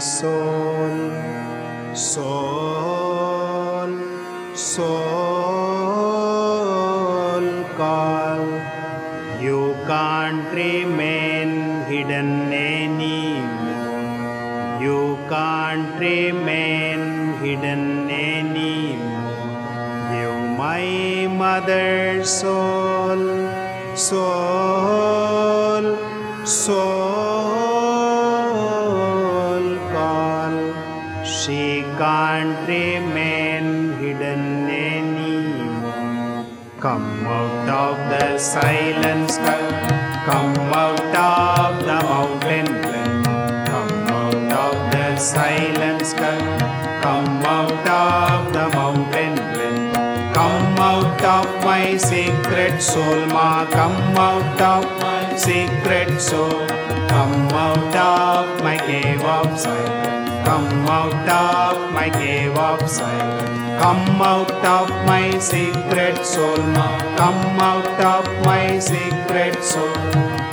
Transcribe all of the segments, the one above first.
soul, soul, soul call. You can't remain hidden anymore. You can't remain hidden anymore. You, my mother soul, soul, soul Can't remain hidden anymore. Come out of the silence, come out of the mountain glen. Come out of the silence, come out of the mountain glen. Come out of my secret soul, ma. Come out of my secret soul. Come out of my cave of silence. Come out of my cave of silence. Come out of my secret soul. Come out of my secret soul.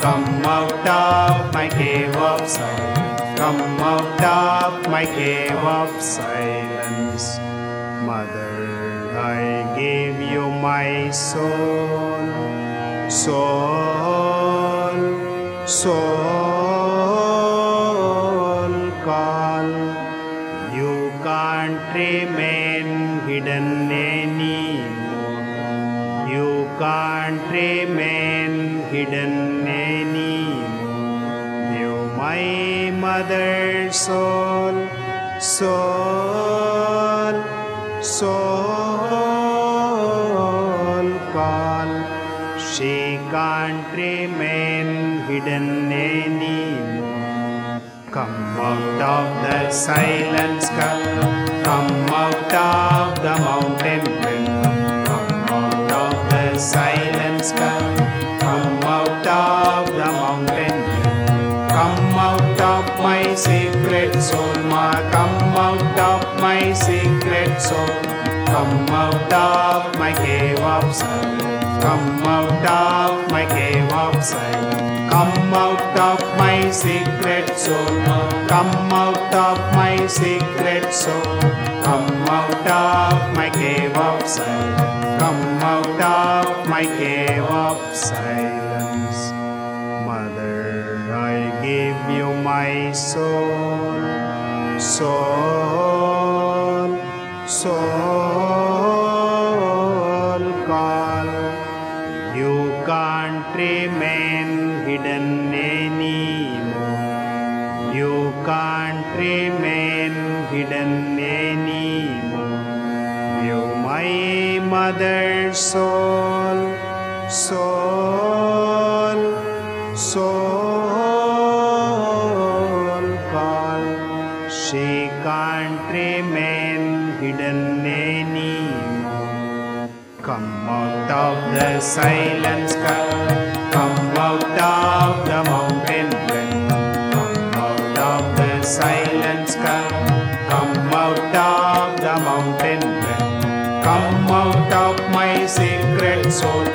Come out of my cave of silence. Come out of my cave of silence. Mother, I give you my soul, soul, soul hidden anymore. You can't remain hidden anymore. You, my mother soul, soul, soul call. She can't remain hidden anymore. Come out of the silence, come Of the mountain. My secret soul. Come out of my secret soul. Come out of my cave of silence. Come out of my cave of silence. Mother, I give you my soul, soul, mother soul, soul, soul call. She can't remain hidden anymore. Come out of the silence, come out of the soul,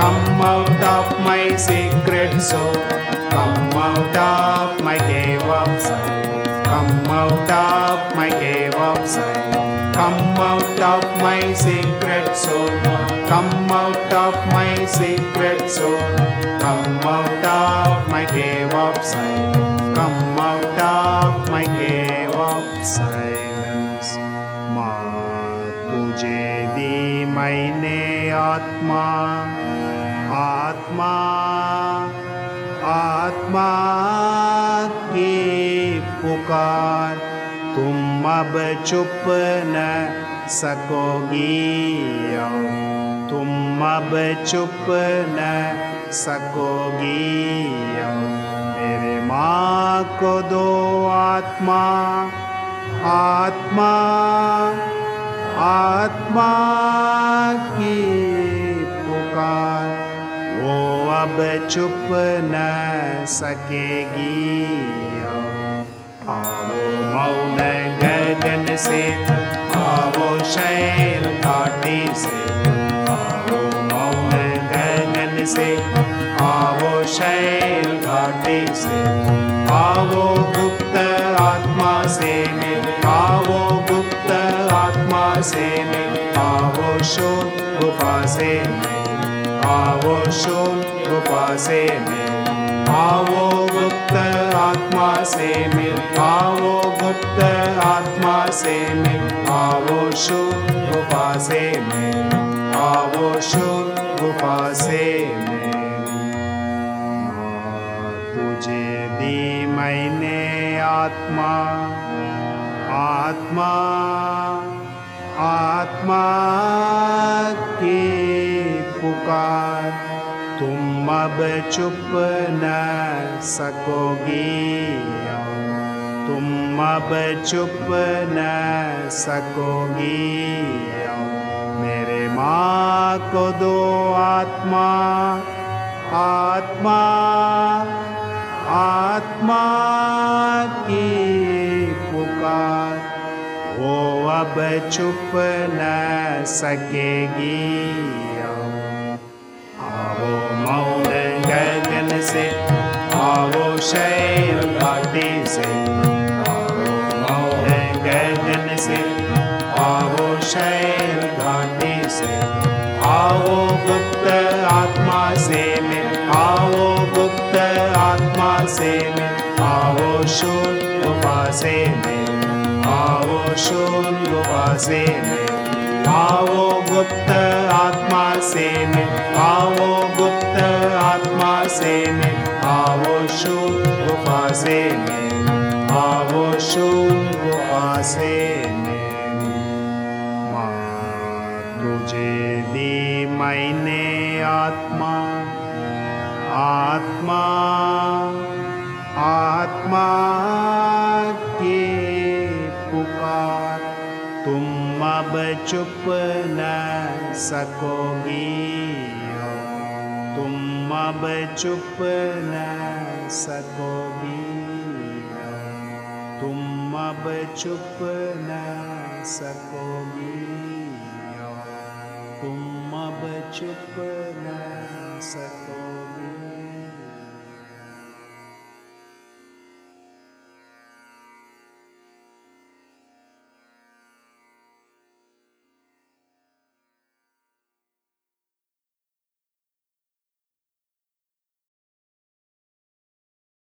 come out of my secret soul. Come out of my cave of silence, come out of my cave of silence. Come out of my secret soul, come out of my secret soul. Come out of my cave of silence, आत्मा आत्मा आत्मा की पुकार। तुम अब चुप न सकोगी तुम अब चुप न सकोगी मेरे माँ को दो आत्मा आत्मा आत्मा की अब चुप न सकेगी आओ मौन गगन से, आओ शैल घाटी से। आओ मौन गगन से, आओ शैल घाटी से। आओ गुप्त आत्मा से मिल, आओ गुप्त आत्मा से मिल। आओ शो गुफा से मिल, आओ शो गुफा से में आओ गुप्त आत्मा से मिल। आओ गुप्त आत्मा से मिल। शून गुफा से में आओ शून गुफा से तुझे दी मैंने आत्मा। आत्मा आत्मा की पुकार। अब चुप न सकोगी तुम अब चुप न सकोगी मेरे माँ को दो आत्मा आत्मा आत्मा की पुकार। वो अब चुप न सकेगी dice, Avoshay Radise, Avoshay Avoshay Radise, Avo Gupta Atma Avo Gupta Atma Avo Shul Avo Shul Avo Gupta Atma Avo Gupta गुप्त आत्मा से मिल, आओ शून गुफा से मिल, आओ शून गुफा से माँ तुझे दी मैंने आत्मा आत्मा आत्मा के पुकार। तुम अब चुप न सकोगी। तुम अब चुप न सकोगी तुम अब चुप न सकोगी तुम अब चुप न सकोगी